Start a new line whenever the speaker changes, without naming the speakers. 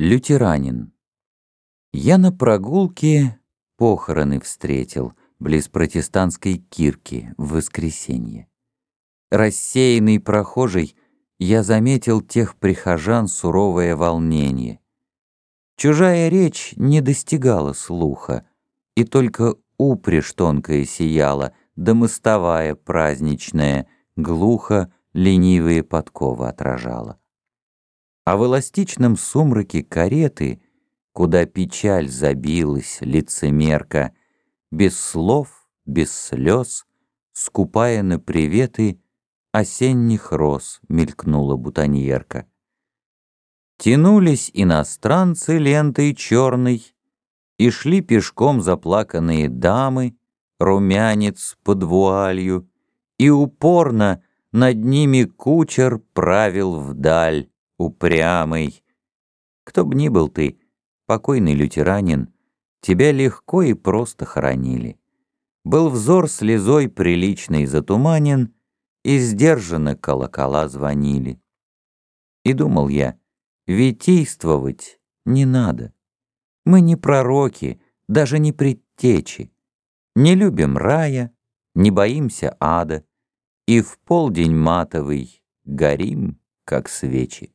Лютеранин. Я на прогулке похороны встретил Близ протестантской кирки в воскресенье. Рассеянный прохожий, я заметил Тех прихожан суровое волнение. Чужая речь не достигала слуха, И только упряжь тонкая сияла, Да мостовая праздничная, глухо Ленивые подковы отражала. А в эластичном сумраке кареты, Куда печаль забилась, лицемерка, Без слов, без слез, скупая на приветы, Осенних роз мелькнула бутоньерка. Тянулись иностранцы лентой черной, И шли пешком заплаканные дамы, Румянец под вуалью, И упорно над ними кучер правил вдаль, упрямый. Кто б ни был ты, покойный лютеранин, Тебя легко и просто хоронили. Был взор слезой приличный затуманен, И сдержанно колокола звонили. И думал я, витийствовать не надо. Мы не пророки, даже не предтечи. Не любим рая, не боимся ада, И в полдень матовый горим, как свечи.